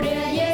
prayer.